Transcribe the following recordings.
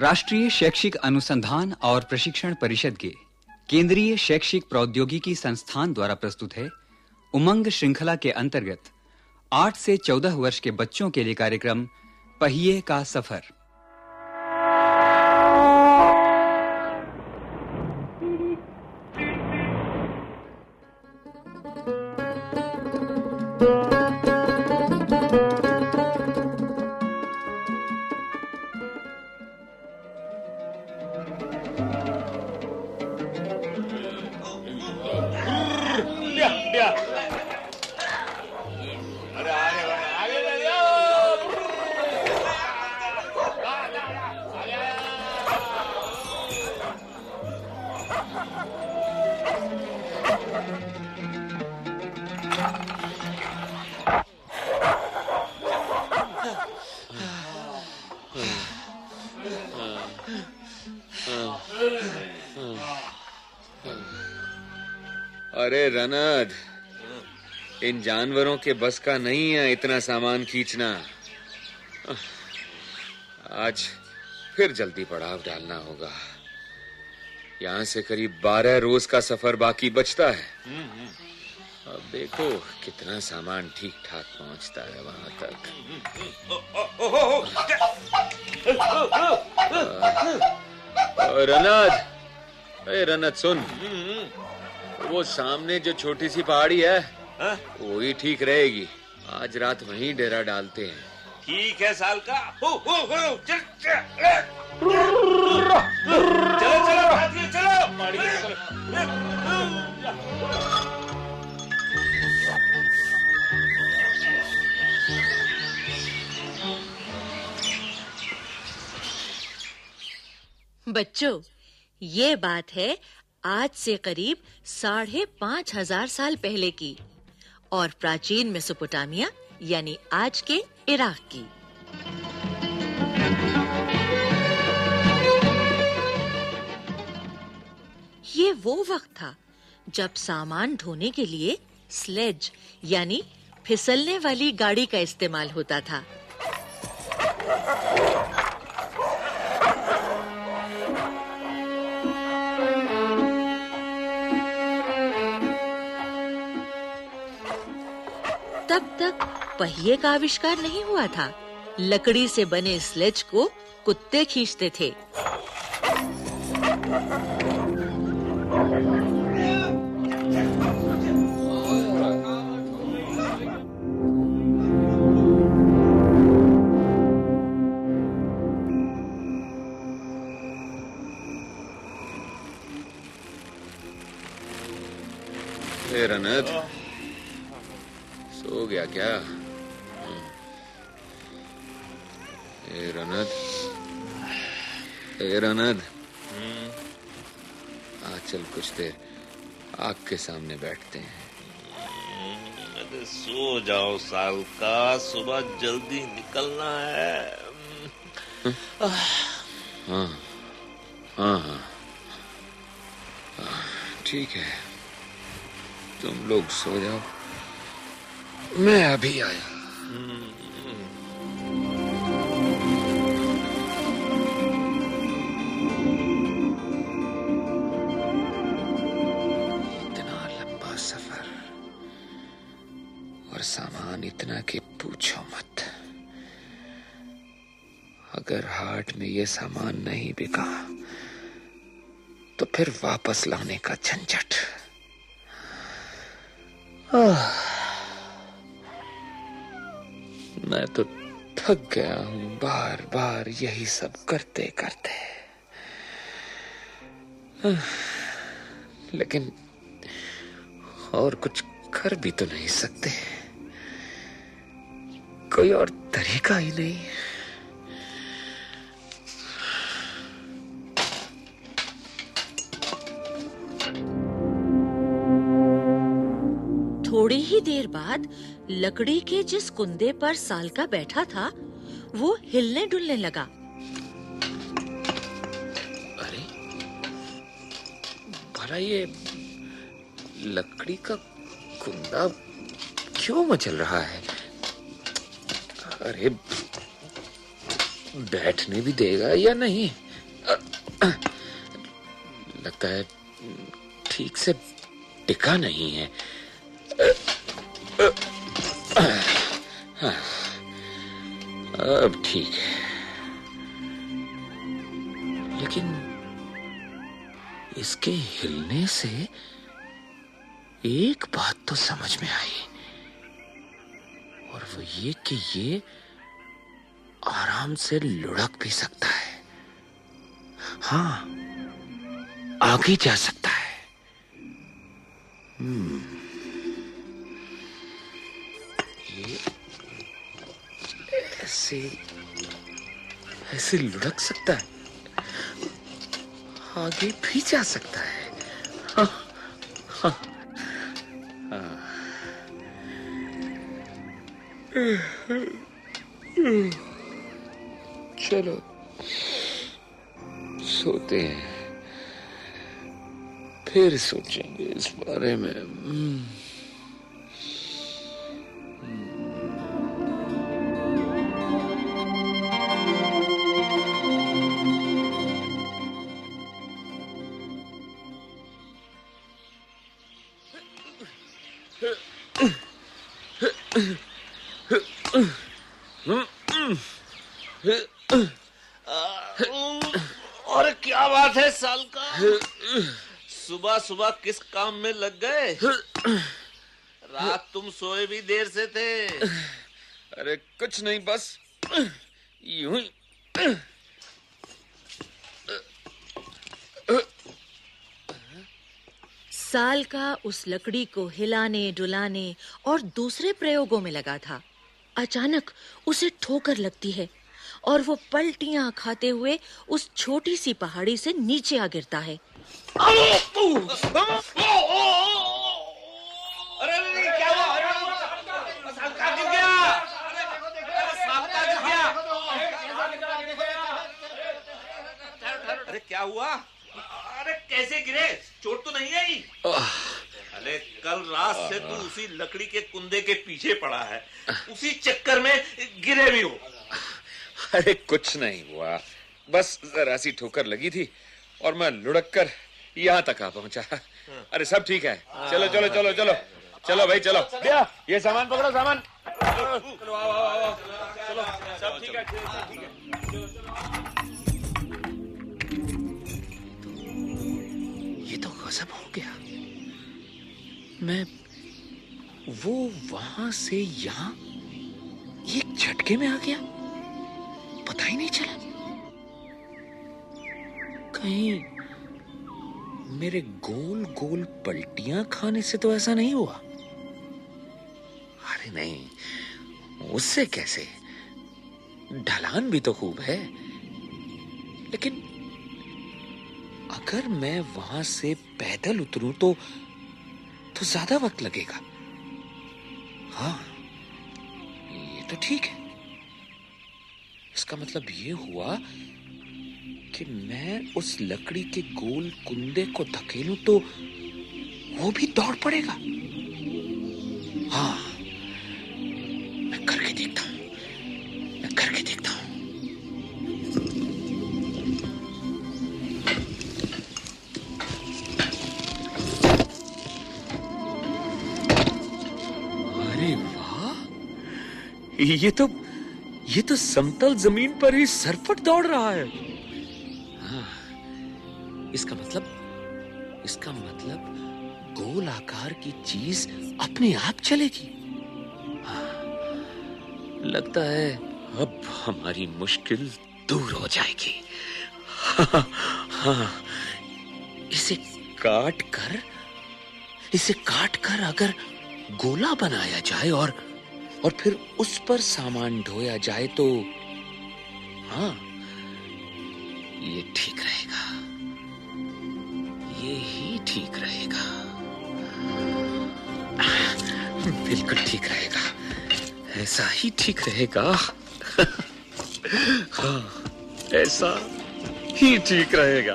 राष्ट्रीय शैक्षिक अनुसंधान और प्रशिक्षण परिषद के केंद्रीय शैक्षिक प्रौद्योगिकी संस्थान द्वारा प्रस्तुत है उमंग श्रृंखला के अंतर्गत 8 से 14 वर्ष के बच्चों के लिए कार्यक्रम पहिए का सफ़र। अरे रनद, इन जानवरों के बस का नहीं है इतना सामान खींचना। आज फिर जल्दी पड़ाव डालना होगा। यहाँ से करीब बारह रोज का सफ़र बाकी बचता है। अब देखो कितना सामान ठीक ठाक पहुँचता है वहाँ तक। रनद अरे रनद, सुन। वो सामने जो छोटी सी पहाड़ी है वो ही ठीक रहेगी। आज रात वहीं डेरा डालते हैं। ठीक है साल का। हो हो हो चल चल चलो। चलो भारतीय चलो। पहाड़ी चलो बच्चों ये बात है आज से करीब साढ़े पाँच हज़ार साल पहले की और प्राचीन मेसोपोटामिया, यानी आज के इराक की। ये वो वक्त था जब सामान ढोने के लिए स्लेज यानी फिसलने वाली गाड़ी का इस्तेमाल होता था। पहिए का आविष्कार नहीं हुआ था। लकड़ी से बने स्लेज को कुत्ते खींचते थे। रनद सो गया क्या? ए रनद ए रनद आ चल कुछ देर आग के सामने बैठते हैं। अरे सो जाओ साल का सुबह जल्दी निकलना है। हाँ हाँ हाँ। हाँ, ठीक है। तुम लोग सो जाओ। मैं अभी आया। इतना कि पूछो मत। अगर हाट में ये सामान नहीं बिका तो फिर वापस लाने का झंझट। मैं तो थक गया हूँ बार बार यही सब करते करते लेकिन और कुछ कर भी तो नहीं सकते। कोई और तरीका ही नहीं। थोड़ी ही देर बाद लकड़ी के जिस कुंदे पर सालका बैठा था वो हिलने डुलने लगा। अरे भला ये लकड़ी का कुंदा क्यों मचल रहा है? अरे, बैठने भी देगा या नहीं? लगता है ठीक से टिका नहीं है। अब ठीक है। लेकिन इसके हिलने से एक बात तो समझ में आई। और वो ये कि ये आराम से लुढ़क भी सकता है। हाँ आगे जा सकता है। हम्म। ये ऐसे ऐसे लुढ़क सकता है। आगे भी जा सकता है। हाँ, हाँ, हाँ। चलो सोते हैं फिर सोचेंगे इस बारे में हम्म। और क्या बात है साल का सुबह सुबह किस काम में लग गए? रात तुम सोए भी देर से थे। अरे कुछ नहीं बस यूँ ही। साल का उस लकड़ी को हिलाने डुलाने और दूसरे प्रयोगों में लगा था। अचानक उसे ठोकर लगती है। और वो पलटियाँ खाते हुए उस छोटी सी पहाड़ी से नीचे आ गिरता है। अरे क्या हुआ? अरे, कैसे गिरे? चोट तो नहीं आई? अरे, कल रात से तू उसी लकड़ी के कुंदे के पीछे पड़ा है। उसी चक्कर में गिरे भी हो। अरे कुछ नहीं हुआ। बस जरा सी ठोकर लगी थी और मैं लुढ़क कर यहाँ तक आ पहुँचा। अरे सब ठीक है। चलो चलो चलो चलो। चलो भाई, चलो। दिया ये सामान पकड़ो, सामान। चलो, आओ आओ आओ। चलो, सब ठीक है ठीक है ये तो गजब हो गया। मैं वो वहाँ से यहाँ एक झटके में आ गया। पता ही नहीं चला कहीं मेरे गोल गोल पलटियाँ खाने से तो ऐसा नहीं हुआ। अरे नहीं, उससे कैसे? ढलान भी तो खूब है। लेकिन अगर मैं वहाँ से पैदल उतरूं तो तो ज़्यादा वक्त लगेगा। हाँ ये तो ठीक है। इसका मतलब ये हुआ कि मैं उस लकड़ी के गोल कुंदे को धकेलूं तो वो भी दौड़ पड़ेगा। हाँ मैं करके देखता हूँ, मैं करके देखता हूँ। अरे वाह, ये तो ये तो समतल ज़मीन पर ही सरपट दौड़ रहा है। हाँ, इसका मतलब इसका मतलब गोल आकार की चीज़ अपने आप चलेगी। हाँ, लगता है अब हमारी मुश्किल दूर हो जाएगी। हाँ, हाँ, इसे काट कर इसे काट कर अगर गोला बनाया जाए और और फिर उस पर सामान ढोया जाए तो हाँ ये ठीक रहेगा। ये ही ठीक रहेगा। बिल्कुल ठीक रहेगा। ऐसा ही ठीक रहेगा। हाँ ऐसा ही ठीक रहेगा।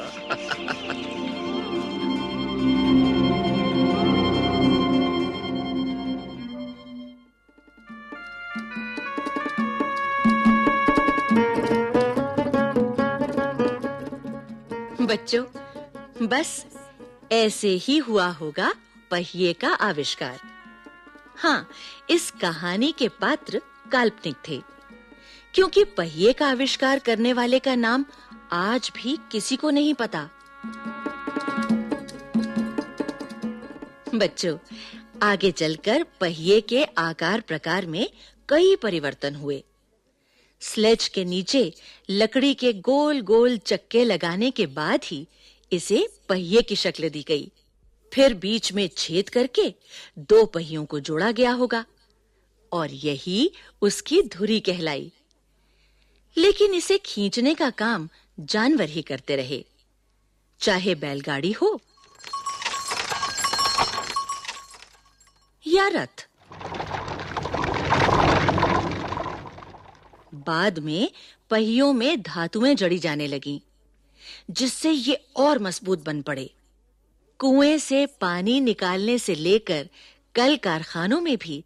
बच्चों, बस ऐसे ही हुआ होगा पहिए का आविष्कार। हाँ इस कहानी के पात्र काल्पनिक थे, क्योंकि पहिए का आविष्कार करने वाले का नाम आज भी किसी को नहीं पता। बच्चों, आगे चलकर पहिए के आकार प्रकार में कई परिवर्तन हुए। स्लेज के नीचे लकड़ी के गोल-गोल चक्के लगाने के बाद ही इसे पहिए की शक्ल दी गई। फिर बीच में छेद करके दो पहियों को जोड़ा गया होगा और यही उसकी धुरी कहलाई। लेकिन इसे खींचने का काम जानवर ही करते रहे। चाहे बैलगाड़ी हो या रथ। बाद में पहियों में धातुएँ जड़ी जाने लगी, जिससे ये और मज़बूत बन पड़े। कुएँ से पानी निकालने से लेकर कल कारखानों में भी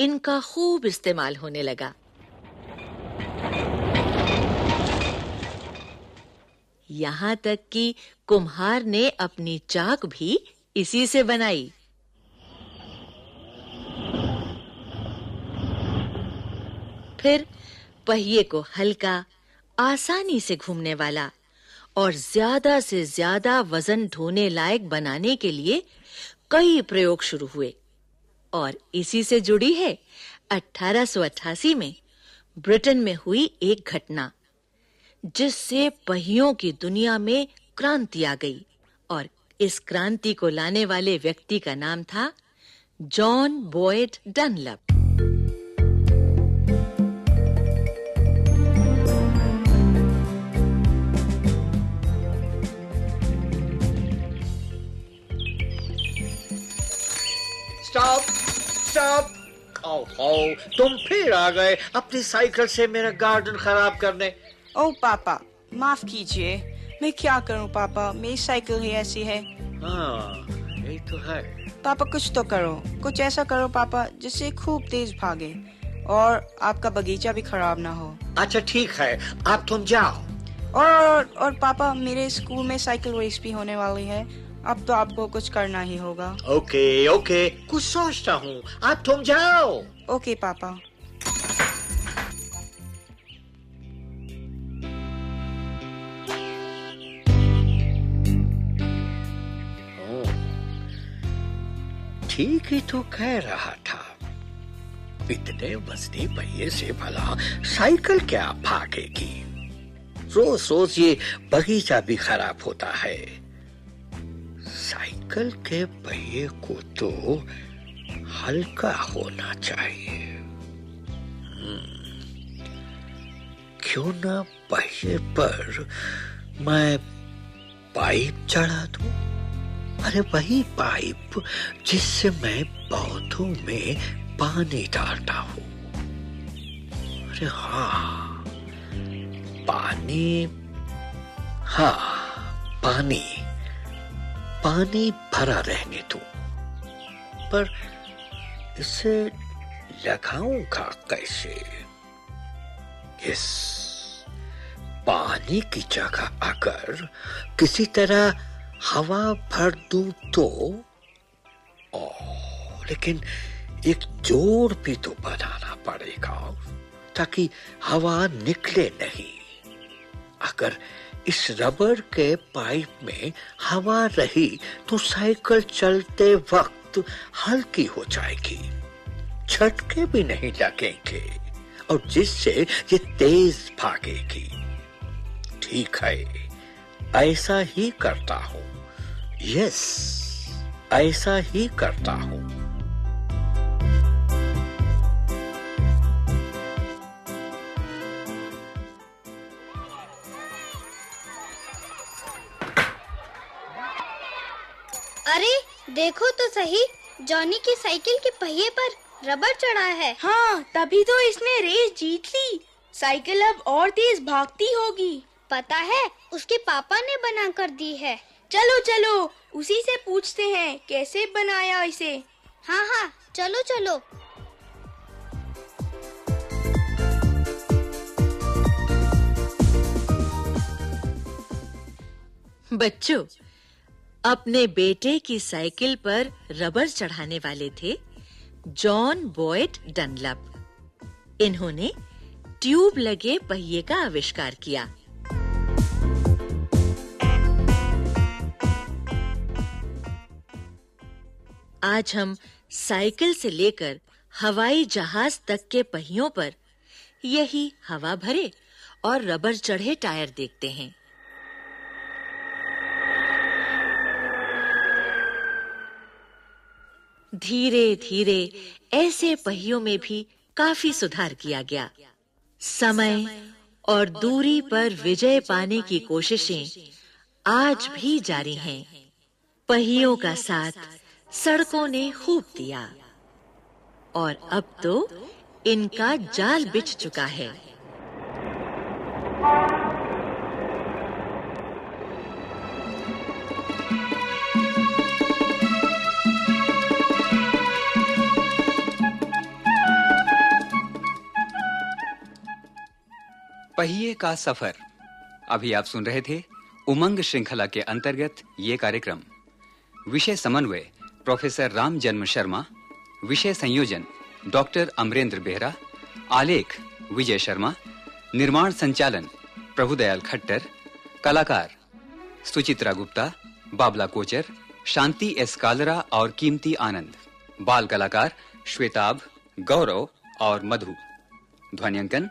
इनका खूब इस्तेमाल होने लगा। यहाँ तक कि कुम्हार ने अपनी चाक भी इसी से बनाई। फिर पहिए को हल्का, आसानी से घूमने वाला और ज़्यादा से ज़्यादा वज़न ढोने लायक बनाने के लिए कई प्रयोग शुरू हुए। और इसी से जुड़ी है 1888 में ब्रिटेन में हुई एक घटना, जिससे पहियों की दुनिया में क्रांति आ गई। और इस क्रांति को लाने वाले व्यक्ति का नाम था जॉन बॉयड डनलप। स्टॉप ओहो तुम फिर आ गए अपनी साइकिल से मेरा गार्डन खराब करने। ओ पापा माफ़ कीजिए। मैं क्या करूँ पापा? मेरी साइकिल ही ऐसी है। हाँ यही तो है। पापा कुछ तो करो। कुछ ऐसा करो पापा जिससे खूब तेज भागे और आपका बगीचा भी खराब ना हो। अच्छा ठीक है। आप तुम जाओ। और और, और पापा मेरे स्कूल में साइकिल रेस भी होने वाली है। अब तो आपको कुछ करना ही होगा। Okay okay. कुछ सोचता हूँ। आप तुम जाओ। ओके पापा। ठीक ही तो कह रहा था। इतने वजनी पहिए से भला साइकिल क्या भागेगी? रोज रोज ये बगीचा भी खराब होता है। साइकिल के पहिए को तो हल्का होना चाहिए। हम्म, क्यों ना पहिए पर मैं पाइप चढ़ा दूँ? अरे वही पाइप जिससे मैं पौधों में पानी डालता हूँ। अरे हाँ पानी हाँ पानी। पानी भरा रहने दो पर इसे लगाऊँगा कैसे? इस पानी की जगह अगर किसी तरह हवा भर दू तो? ओ, लेकिन एक जोड़ भी तो बनाना पड़ेगा ताकि हवा निकले नहीं। अगर इस रबर के पाइप में हवा रही तो साइकिल चलते वक्त हल्की हो जाएगी। झटके भी नहीं लगेंगे और जिससे ये तेज भागेगी। ठीक है, ऐसा ही करता हूँ। यस, ऐसा ही करता हूँ। देखो तो सही जॉनी की साइकिल के पहिए पर रबर चढ़ा है। हाँ तभी तो इसने रेस जीत ली। साइकिल अब और तेज भागती होगी। पता है उसके पापा ने बना कर दी है। चलो चलो उसी से पूछते हैं कैसे बनाया इसे? हाँ हाँ चलो चलो। बच्चों अपने बेटे की साइकिल पर रबर चढ़ाने वाले थे जॉन बॉयड डनलप। इन्होंने ट्यूब लगे पहिए का आविष्कार किया। आज हम साइकिल से लेकर हवाई जहाज़ तक के पहियों पर यही हवा भरे और रबर चढ़े टायर देखते हैं। धीरे-धीरे ऐसे पहियों में भी काफ़ी सुधार किया गया। समय और दूरी पर विजय पाने की कोशिशें आज भी जारी हैं। पहियों का साथ सड़कों ने खूब दिया। और अब तो इनका जाल बिछ चुका है। पहिए का सफ़र। अभी आप सुन रहे थे उमंग श्रृंखला के अंतर्गत ये कार्यक्रम। विषय समन्वय, प्रोफेसर राम जन्म शर्मा। विषय संयोजन, डॉक्टर अमरेंद्र बेहरा। आलेख, विजय शर्मा। निर्माण संचालन, प्रभुदयाल खट्टर। कलाकार, सुचित्रा गुप्ता, बाबला कोचर, शांति एस कालरा और कीमती आनंद। बाल कलाकार, श्वेताब, गौरव और मधु। ध्वनियांकन